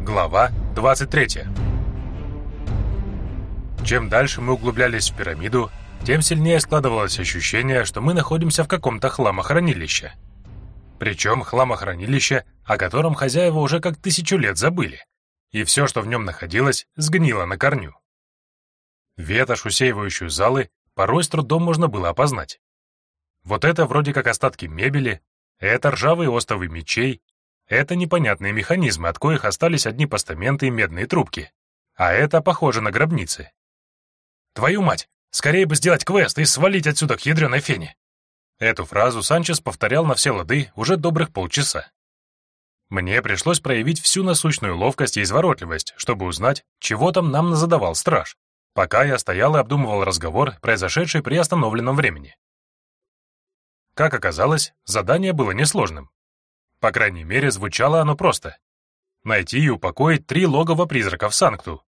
Глава 23 Чем дальше мы углублялись в пирамиду, тем сильнее складывалось ощущение, что мы находимся в каком-то хламохранилище. Причем хламохранилище, о котором хозяева уже как тысячу лет забыли, и все, что в нем находилось, сгнило на корню. Ветошь, усеивающую залы, порой с трудом можно было опознать. Вот это вроде как остатки мебели, это ржавые остовы мечей, это непонятные механизмы, от коих остались одни постаменты и медные трубки. А это похоже на гробницы. «Твою мать! Скорее бы сделать квест и свалить отсюда к ядреной фене!» Эту фразу Санчес повторял на все лады уже добрых полчаса. Мне пришлось проявить всю насущную ловкость и изворотливость, чтобы узнать, чего там нам задавал страж, пока я стоял и обдумывал разговор, произошедший при остановленном времени. Как оказалось, задание было несложным. По крайней мере, звучало оно просто. Найти и упокоить три логова призраков Санкту.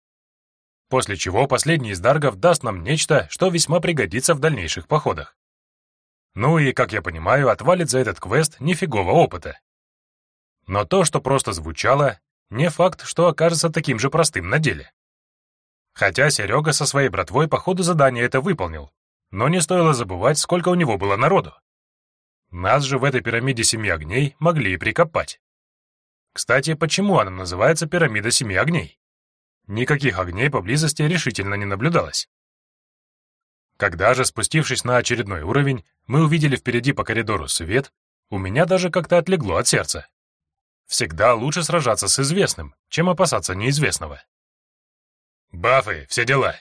После чего последний из даргов даст нам нечто, что весьма пригодится в дальнейших походах. Ну и, как я понимаю, отвалит за этот квест нифигово опыта. Но то, что просто звучало, не факт, что окажется таким же простым на деле. Хотя Серега со своей братвой по ходу задания это выполнил, но не стоило забывать, сколько у него было народу. Нас же в этой пирамиде семи огней могли и прикопать. Кстати, почему она называется пирамида семи огней? Никаких огней поблизости решительно не наблюдалось. Когда же, спустившись на очередной уровень, мы увидели впереди по коридору свет, у меня даже как-то отлегло от сердца. Всегда лучше сражаться с известным, чем опасаться неизвестного. «Бафы, все дела!»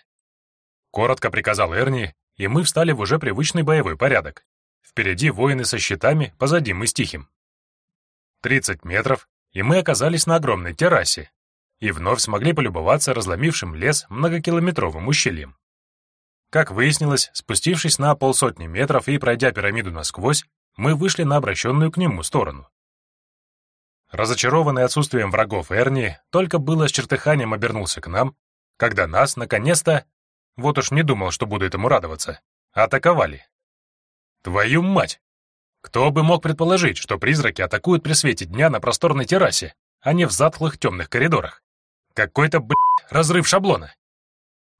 Коротко приказал Эрни, и мы встали в уже привычный боевой порядок. Впереди воины со щитами, позади мы с Тихим. 30 метров, и мы оказались на огромной террасе, и вновь смогли полюбоваться разломившим лес многокилометровым ущельем. Как выяснилось, спустившись на полсотни метров и пройдя пирамиду насквозь, мы вышли на обращенную к нему сторону. Разочарованный отсутствием врагов Эрни, только было с чертыханием обернулся к нам, когда нас, наконец-то, вот уж не думал, что буду этому радоваться, атаковали. Твою мать! Кто бы мог предположить, что призраки атакуют при свете дня на просторной террасе, а не в затхлых темных коридорах? Какой-то, блядь, разрыв шаблона.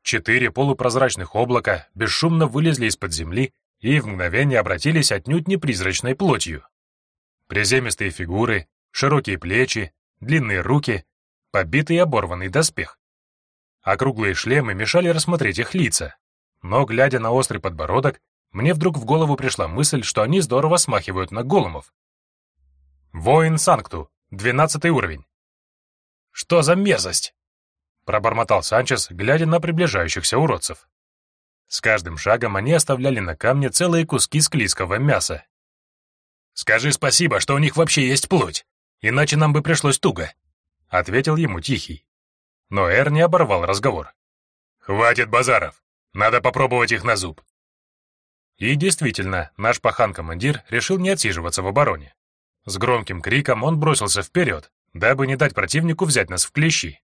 Четыре полупрозрачных облака бесшумно вылезли из-под земли и в мгновение обратились отнюдь не призрачной плотью. Приземистые фигуры, широкие плечи, длинные руки, побитый и оборванный доспех. Округлые шлемы мешали рассмотреть их лица, но, глядя на острый подбородок, мне вдруг в голову пришла мысль, что они здорово смахивают на голумов. «Воин Санкту, двенадцатый уровень». «Что за мерзость?» — пробормотал Санчес, глядя на приближающихся уродцев. С каждым шагом они оставляли на камне целые куски склизкого мяса. «Скажи спасибо, что у них вообще есть плоть, иначе нам бы пришлось туго», — ответил ему Тихий. Но Эр не оборвал разговор. «Хватит базаров, надо попробовать их на зуб. И действительно, наш пахан-командир решил не отсиживаться в обороне. С громким криком он бросился вперед, дабы не дать противнику взять нас в клещи.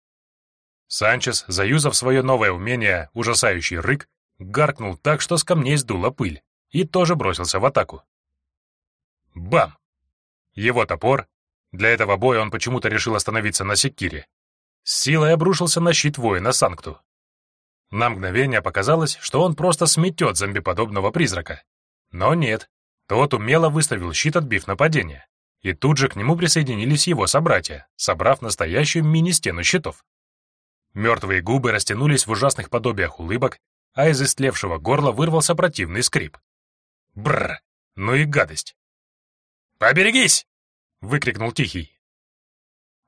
Санчес, заюзав свое новое умение, ужасающий рык, гаркнул так, что с камней сдула пыль, и тоже бросился в атаку. Бам! Его топор, для этого боя он почему-то решил остановиться на секире, с силой обрушился на щит воина Санкту. На мгновение показалось, что он просто сметет зомбиподобного призрака. Но нет, тот умело выставил щит, отбив нападение. И тут же к нему присоединились его собратья, собрав настоящую мини-стену щитов. Мертвые губы растянулись в ужасных подобиях улыбок, а из истлевшего горла вырвался противный скрип. Бррр, ну и гадость. «Поберегись!» — выкрикнул Тихий.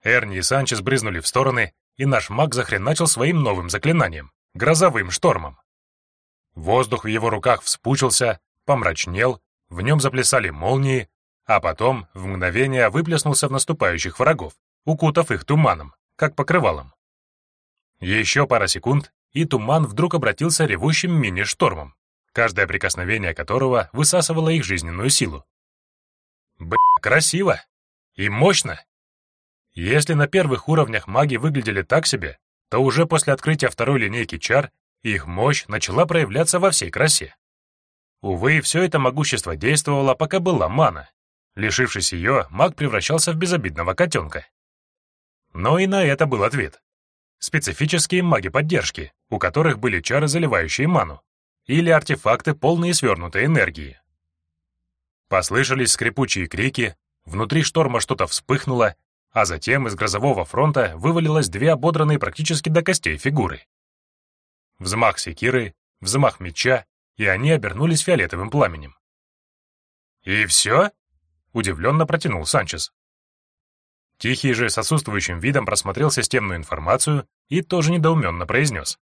Эрни и Санчес брызнули в стороны, и наш маг захреначил своим новым заклинанием грозовым штормом. Воздух в его руках вспучился, помрачнел, в нем заплясали молнии, а потом в мгновение выплеснулся в наступающих врагов, укутав их туманом, как покрывалом. Еще пара секунд, и туман вдруг обратился ревущим мини-штормом, каждое прикосновение которого высасывало их жизненную силу. Б***, красиво! И мощно! Если на первых уровнях маги выглядели так себе, то уже после открытия второй линейки чар их мощь начала проявляться во всей красе. Увы, все это могущество действовало, пока была мана. Лишившись ее, маг превращался в безобидного котенка. Но и на это был ответ. Специфические маги поддержки, у которых были чары, заливающие ману, или артефакты, полные свернутой энергии. Послышались скрипучие крики, внутри шторма что-то вспыхнуло, а затем из грозового фронта вывалилось две ободранные практически до костей фигуры. Взмах секиры, взмах меча, и они обернулись фиолетовым пламенем. «И все?» — удивленно протянул Санчес. Тихий же с отсутствующим видом просмотрел системную информацию и тоже недоуменно произнес.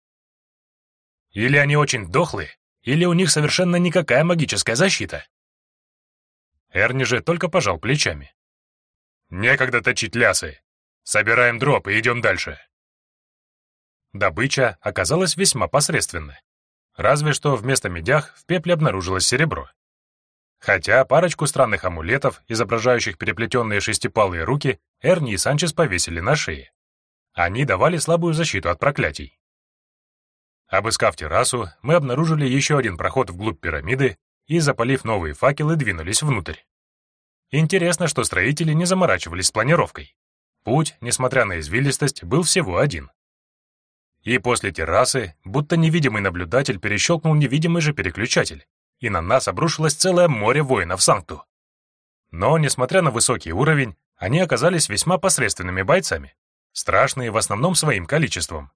«Или они очень дохлые, или у них совершенно никакая магическая защита». Эрни же только пожал плечами. «Некогда точить лясы. Собираем дроп и идем дальше». Добыча оказалась весьма посредственной. Разве что вместо медях в пепле обнаружилось серебро. Хотя парочку странных амулетов, изображающих переплетенные шестипалые руки, Эрни и Санчес повесили на шее. Они давали слабую защиту от проклятий. Обыскав террасу, мы обнаружили еще один проход вглубь пирамиды и, запалив новые факелы, двинулись внутрь. Интересно, что строители не заморачивались с планировкой. Путь, несмотря на извилистость, был всего один. И после террасы, будто невидимый наблюдатель перещелкнул невидимый же переключатель, и на нас обрушилось целое море воинов Санкту. Но, несмотря на высокий уровень, они оказались весьма посредственными бойцами, страшные в основном своим количеством.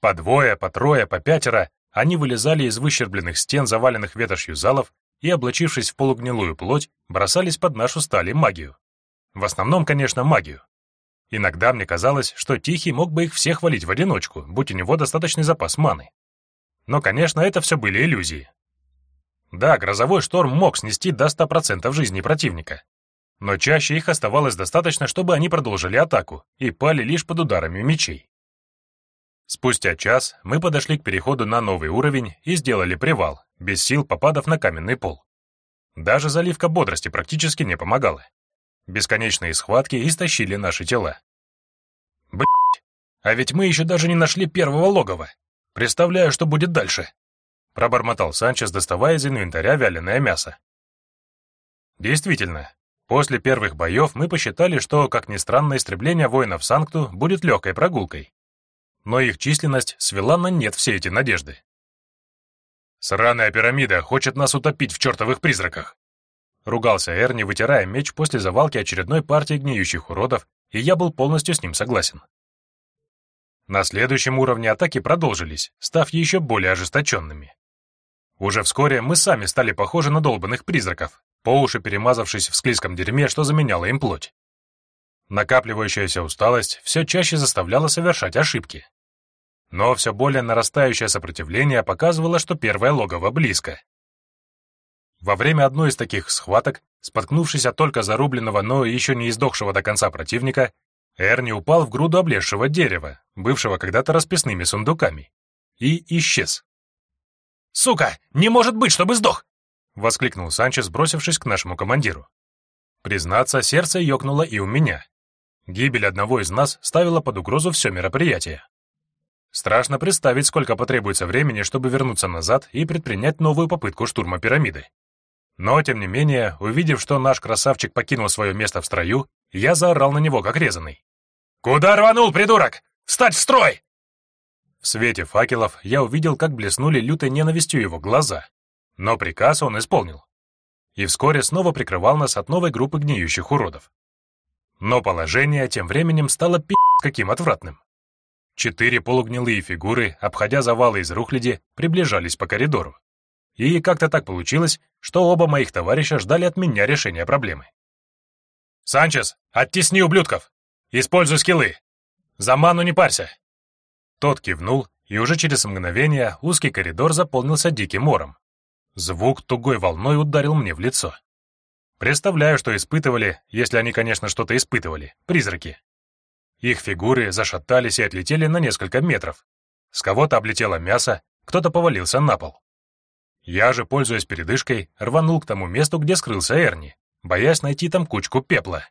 По двое, по трое, по пятеро они вылезали из выщербленных стен, заваленных ветошью залов, и, облачившись в полугнилую плоть, бросались под нашу стали магию. В основном, конечно, магию. Иногда мне казалось, что Тихий мог бы их всех валить в одиночку, будь у него достаточный запас маны. Но, конечно, это все были иллюзии. Да, грозовой шторм мог снести до 100% жизни противника. Но чаще их оставалось достаточно, чтобы они продолжили атаку и пали лишь под ударами мечей. Спустя час мы подошли к переходу на новый уровень и сделали привал, без сил попадав на каменный пол. Даже заливка бодрости практически не помогала. Бесконечные схватки истощили наши тела. Блять, а ведь мы еще даже не нашли первого логова. Представляю, что будет дальше. Пробормотал Санчес, доставая из инвентаря вяленое мясо. Действительно, после первых боев мы посчитали, что, как ни странно, истребление воинов Санкту будет легкой прогулкой но их численность свела на нет все эти надежды. «Сраная пирамида хочет нас утопить в чертовых призраках!» Ругался Эрни, вытирая меч после завалки очередной партии гниющих уродов, и я был полностью с ним согласен. На следующем уровне атаки продолжились, став еще более ожесточенными. Уже вскоре мы сами стали похожи на долбанных призраков, по уши перемазавшись в склизком дерьме, что заменяло им плоть. Накапливающаяся усталость все чаще заставляла совершать ошибки. Но все более нарастающее сопротивление показывало, что первое логово близко. Во время одной из таких схваток, споткнувшись от только зарубленного, но еще не издохшего до конца противника, Эрни упал в груду облезшего дерева, бывшего когда-то расписными сундуками, и исчез. «Сука, не может быть, чтобы сдох!» — воскликнул Санчес, бросившись к нашему командиру. Признаться, сердце ёкнуло и у меня. Гибель одного из нас ставила под угрозу все мероприятие. Страшно представить, сколько потребуется времени, чтобы вернуться назад и предпринять новую попытку штурма пирамиды. Но, тем не менее, увидев, что наш красавчик покинул свое место в строю, я заорал на него, как резанный. «Куда рванул, придурок? Встать в строй!» В свете факелов я увидел, как блеснули лютой ненавистью его глаза. Но приказ он исполнил. И вскоре снова прикрывал нас от новой группы гниющих уродов. Но положение тем временем стало пи*** каким отвратным. Четыре полугнилые фигуры, обходя завалы из рухляди, приближались по коридору. И как-то так получилось, что оба моих товарища ждали от меня решения проблемы. «Санчес, оттесни ублюдков! Используй скиллы! За ману не парься!» Тот кивнул, и уже через мгновение узкий коридор заполнился диким мором. Звук тугой волной ударил мне в лицо. Представляю, что испытывали, если они, конечно, что-то испытывали, призраки. Их фигуры зашатались и отлетели на несколько метров. С кого-то облетело мясо, кто-то повалился на пол. Я же, пользуясь передышкой, рванул к тому месту, где скрылся Эрни, боясь найти там кучку пепла.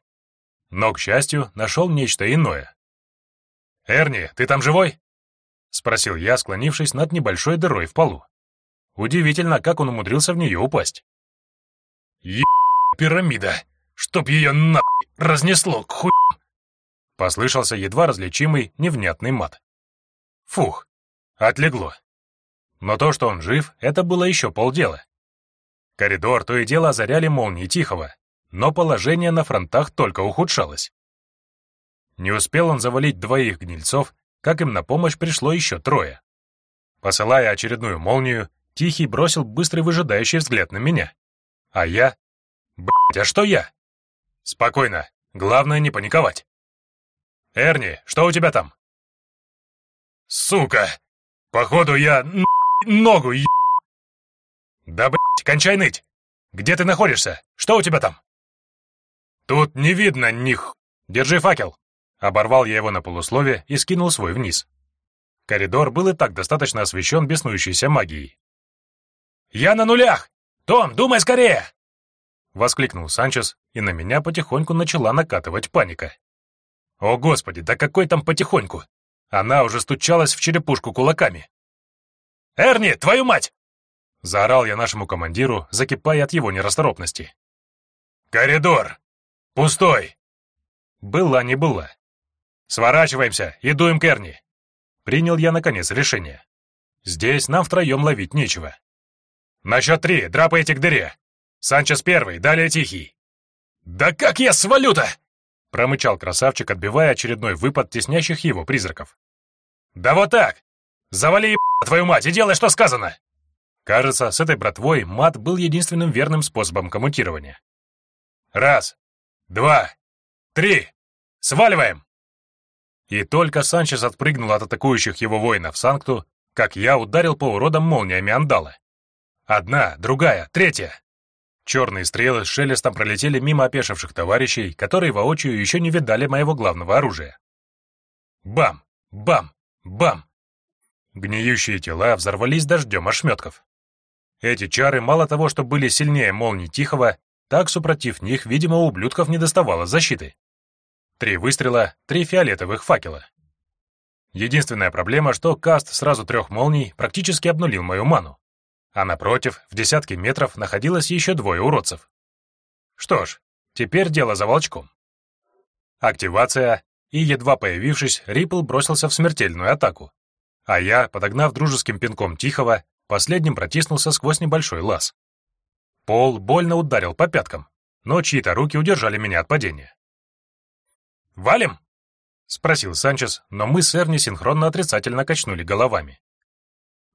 Но, к счастью, нашел нечто иное. «Эрни, ты там живой?» — спросил я, склонившись над небольшой дырой в полу. Удивительно, как он умудрился в нее упасть. «Е*** пирамида! Чтоб ее на разнесло к хуй!» Послышался едва различимый невнятный мат. Фух, отлегло. Но то, что он жив, это было еще полдела. Коридор то и дело озаряли молнии Тихого, но положение на фронтах только ухудшалось. Не успел он завалить двоих гнильцов, как им на помощь пришло еще трое. Посылая очередную молнию, Тихий бросил быстрый выжидающий взгляд на меня. А я... Блять, а что я? Спокойно, главное не паниковать. Эрни, что у тебя там? Сука! Походу я... ногу е... Да блять, кончай ныть! Где ты находишься? Что у тебя там? Тут не видно них. Держи факел. Оборвал я его на полуслове и скинул свой вниз. Коридор был и так достаточно освещен беснующейся магией. «Я на нулях! Том, думай скорее!» Воскликнул Санчес, и на меня потихоньку начала накатывать паника. «О, Господи, да какой там потихоньку! Она уже стучалась в черепушку кулаками!» «Эрни, твою мать!» Заорал я нашему командиру, закипая от его нерасторопности. «Коридор! Пустой!» Была не была. «Сворачиваемся и дуем к Эрни!» Принял я, наконец, решение. Здесь нам втроем ловить нечего. На счет три драпайте к дыре. Санчес первый, далее Тихий. «Да как я свалю-то?» Промычал красавчик, отбивая очередной выпад теснящих его призраков. «Да вот так! Завали твою мать и делай, что сказано!» Кажется, с этой братвой мат был единственным верным способом коммутирования. «Раз, два, три! Сваливаем!» И только Санчес отпрыгнул от атакующих его воинов Санкту, как я ударил по уродам молниями Андала. Одна, другая, третья. Черные стрелы с шелестом пролетели мимо опешивших товарищей, которые воочию еще не видали моего главного оружия. Бам! Бам! Бам! Гниющие тела взорвались дождем ошметков. Эти чары мало того, что были сильнее молний Тихого, так, супротив них, видимо, ублюдков не доставало защиты. Три выстрела, три фиолетовых факела. Единственная проблема, что каст сразу трех молний практически обнулил мою ману. А напротив, в десятке метров, находилось еще двое уродцев. Что ж, теперь дело за волчком. Активация, и, едва появившись, Рипл бросился в смертельную атаку. А я, подогнав дружеским пинком Тихого, последним протиснулся сквозь небольшой лаз. Пол больно ударил по пяткам, но чьи-то руки удержали меня от падения. «Валим?» — спросил Санчес, но мы с Эрни синхронно отрицательно качнули головами.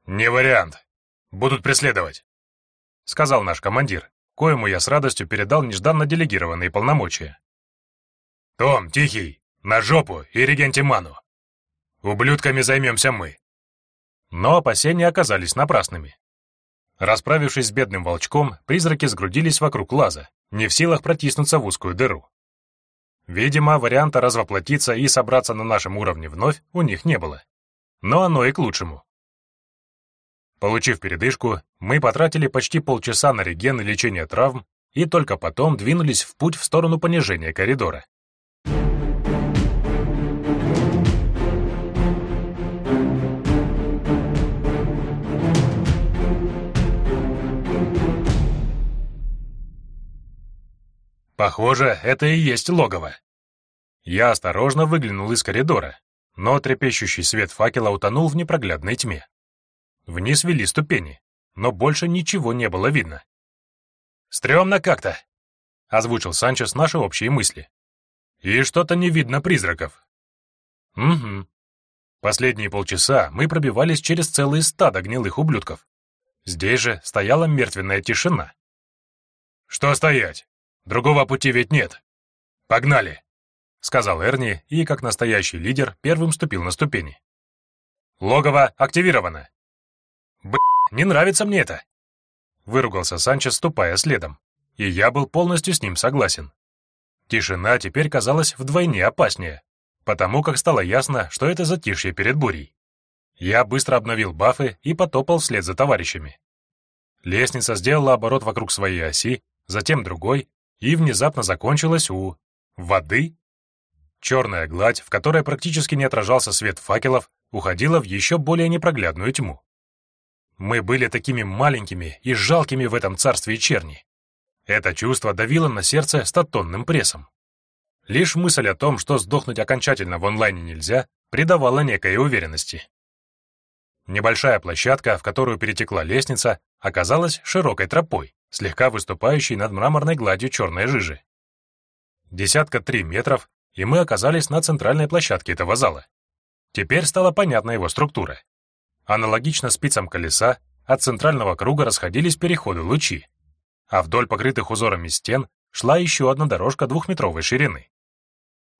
«Не вариант. Будут преследовать», — сказал наш командир, коему я с радостью передал нежданно делегированные полномочия. «Том, Тихий, на жопу и регенте ману. Ублюдками займемся мы». Но опасения оказались напрасными. Расправившись с бедным волчком, призраки сгрудились вокруг лаза, не в силах протиснуться в узкую дыру. Видимо, варианта развоплотиться и собраться на нашем уровне вновь у них не было. Но оно и к лучшему. Получив передышку, мы потратили почти полчаса на реген и лечение травм и только потом двинулись в путь в сторону понижения коридора. Похоже, это и есть логово. Я осторожно выглянул из коридора, но трепещущий свет факела утонул в непроглядной тьме. Вниз вели ступени, но больше ничего не было видно. «Стремно как-то», — озвучил Санчес наши общие мысли. «И что-то не видно призраков». «Угу». Последние полчаса мы пробивались через целые стадо гнилых ублюдков. Здесь же стояла мертвенная тишина. «Что стоять? Другого пути ведь нет. Погнали!» — сказал Эрни и, как настоящий лидер, первым ступил на ступени. «Логово активировано!» «Б***, не нравится мне это!» Выругался Санчес, ступая следом, и я был полностью с ним согласен. Тишина теперь казалась вдвойне опаснее, потому как стало ясно, что это затишье перед бурей. Я быстро обновил бафы и потопал вслед за товарищами. Лестница сделала оборот вокруг своей оси, затем другой, и внезапно закончилась у... воды? Черная гладь, в которой практически не отражался свет факелов, уходила в еще более непроглядную тьму. Мы были такими маленькими и жалкими в этом царстве черни. Это чувство давило на сердце статонным прессом. Лишь мысль о том, что сдохнуть окончательно в онлайне нельзя, придавала некой уверенности. Небольшая площадка, в которую перетекла лестница, оказалась широкой тропой, слегка выступающей над мраморной гладью черной жижи. Десятка три метров, и мы оказались на центральной площадке этого зала. Теперь стала понятна его структура. Аналогично спицам колеса, от центрального круга расходились переходы лучи, а вдоль покрытых узорами стен шла еще одна дорожка двухметровой ширины.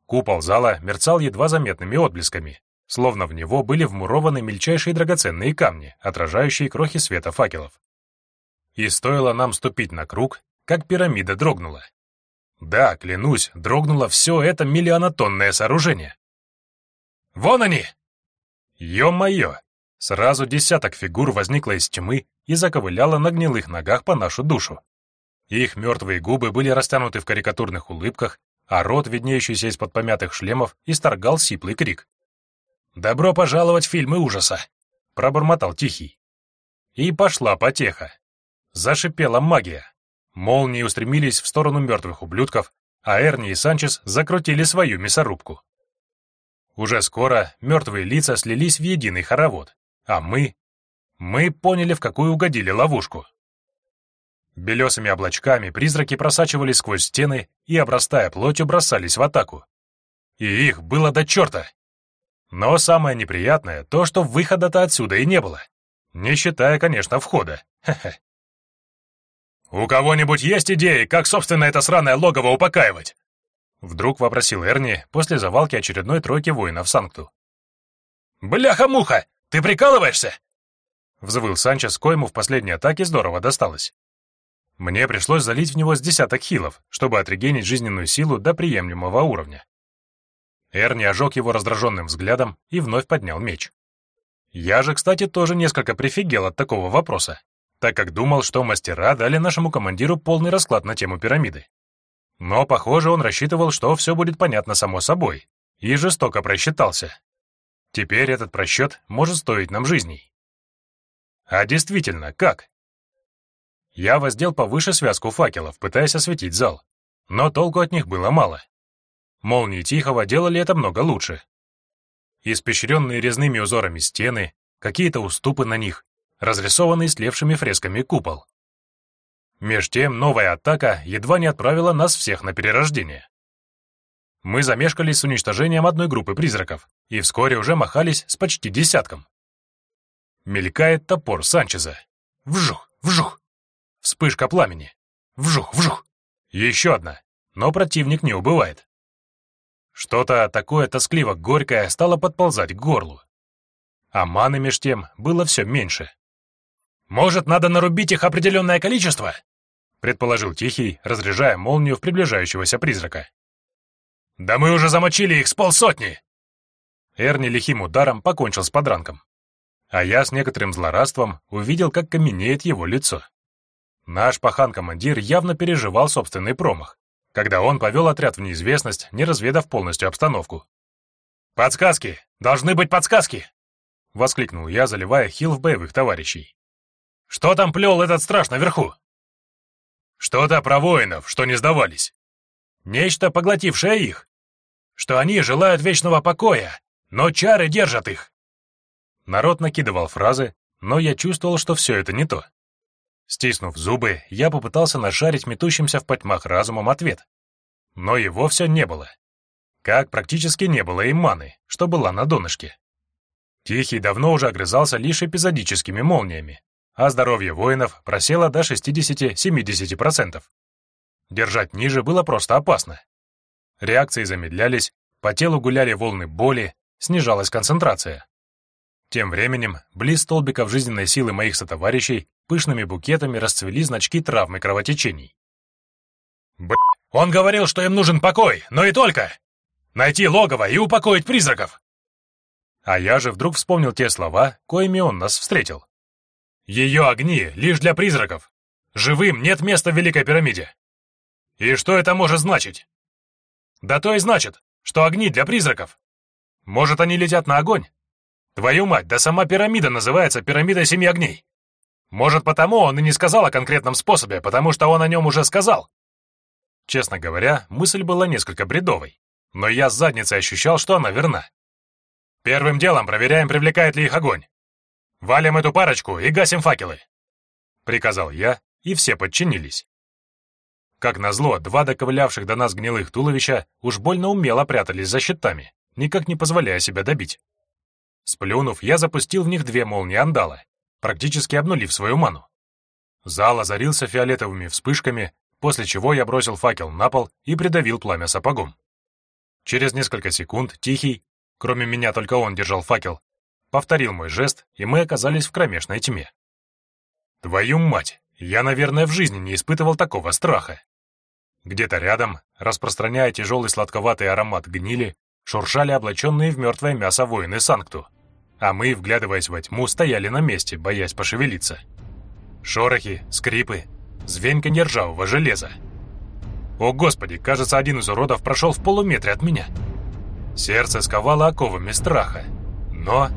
Купол зала мерцал едва заметными отблесками, словно в него были вмурованы мельчайшие драгоценные камни, отражающие крохи света факелов. И стоило нам ступить на круг, как пирамида дрогнула. Да, клянусь, дрогнуло все это миллионотонное сооружение. «Вон они!» Ё-моё! Сразу десяток фигур возникло из тьмы и заковыляло на гнилых ногах по нашу душу. Их мертвые губы были растянуты в карикатурных улыбках, а рот, виднеющийся из-под помятых шлемов, исторгал сиплый крик. «Добро пожаловать в фильмы ужаса!» — пробормотал Тихий. И пошла потеха. Зашипела магия. Молнии устремились в сторону мертвых ублюдков, а Эрни и Санчес закрутили свою мясорубку. Уже скоро мертвые лица слились в единый хоровод, а мы... Мы поняли, в какую угодили ловушку. Белесыми облачками призраки просачивались сквозь стены и, обрастая плотью, бросались в атаку. И их было до черта. Но самое неприятное то, что выхода-то отсюда и не было. Не считая, конечно, входа. «У кого-нибудь есть идеи, как, собственно, это сраное логово упокаивать?» Вдруг вопросил Эрни после завалки очередной тройки воинов Санкту. «Бляха-муха! Ты прикалываешься?» Взвыл Санчес, коему в последней атаке здорово досталось. Мне пришлось залить в него с десяток хилов, чтобы отрегенить жизненную силу до приемлемого уровня. Эрни ожег его раздраженным взглядом и вновь поднял меч. Я же, кстати, тоже несколько прифигел от такого вопроса, так как думал, что мастера дали нашему командиру полный расклад на тему пирамиды. Но, похоже, он рассчитывал, что все будет понятно само собой, и жестоко просчитался. Теперь этот просчет может стоить нам жизней. А действительно, как? Я воздел повыше связку факелов, пытаясь осветить зал, но толку от них было мало. Молнии Тихого делали это много лучше. Испещренные резными узорами стены, какие-то уступы на них, разрисованный слевшими фресками купол. Меж тем новая атака едва не отправила нас всех на перерождение. Мы замешкались с уничтожением одной группы призраков и вскоре уже махались с почти десятком. Мелькает топор Санчеза. Вжух, вжух. Вспышка пламени. Вжух, вжух. Еще одна, но противник не убывает. Что-то такое тоскливо-горькое стало подползать к горлу. А маны меж тем было все меньше. «Может, надо нарубить их определенное количество?» предположил Тихий, разряжая молнию в приближающегося призрака. «Да мы уже замочили их с полсотни!» Эрни лихим ударом покончил с подранком. А я с некоторым злорадством увидел, как каменеет его лицо. Наш пахан-командир явно переживал собственный промах, когда он повел отряд в неизвестность, не разведав полностью обстановку. «Подсказки! Должны быть подсказки!» — воскликнул я, заливая хил в боевых товарищей. «Что там плел этот страж наверху?» «Что-то про воинов, что не сдавались. Нечто, поглотившее их. Что они желают вечного покоя, но чары держат их». Народ накидывал фразы, но я чувствовал, что все это не то. Стиснув зубы, я попытался нашарить метущимся в потьмах разумом ответ. Но его все не было. Как практически не было и маны, что была на донышке. Тихий давно уже огрызался лишь эпизодическими молниями, а здоровье воинов просело до 60-70%. Держать ниже было просто опасно. Реакции замедлялись, по телу гуляли волны боли, снижалась концентрация. Тем временем, близ столбиков жизненной силы моих сотоварищей пышными букетами расцвели значки травмы кровотечений. Б***, он говорил, что им нужен покой, но и только! Найти логово и упокоить призраков!» А я же вдруг вспомнил те слова, коими он нас встретил. «Ее огни лишь для призраков. Живым нет места в Великой пирамиде. И что это может значить? Да то и значит, что огни для призраков. Может, они летят на огонь? Твою мать, да сама пирамида называется пирамидой семи огней. Может, потому он и не сказал о конкретном способе, потому что он о нем уже сказал. Честно говоря, мысль была несколько бредовой. но я с задницей ощущал, что она верна. Первым делом проверяем, привлекает ли их огонь. Валим эту парочку и гасим факелы. Приказал я, и все подчинились. Как назло, два доковылявших до нас гнилых туловища уж больно умело прятались за щитами, никак не позволяя себя добить. Сплюнув, я запустил в них две молнии андала, практически обнулив свою ману. Зал озарился фиолетовыми вспышками, после чего я бросил факел на пол и придавил пламя сапогом. Через несколько секунд Тихий, кроме меня только он держал факел, повторил мой жест, и мы оказались в кромешной тьме. Твою мать! Я, наверное, в жизни не испытывал такого страха. Где-то рядом, распространяя тяжелый сладковатый аромат гнили, шуршали облаченные в мертвое мясо воины Санкту, а мы, вглядываясь во тьму, стояли на месте, боясь пошевелиться. Шорохи, скрипы, звеньканье ржавого железа. О, Господи, кажется, один из уродов прошел в полуметре от меня. Сердце сковало оковами страха. Но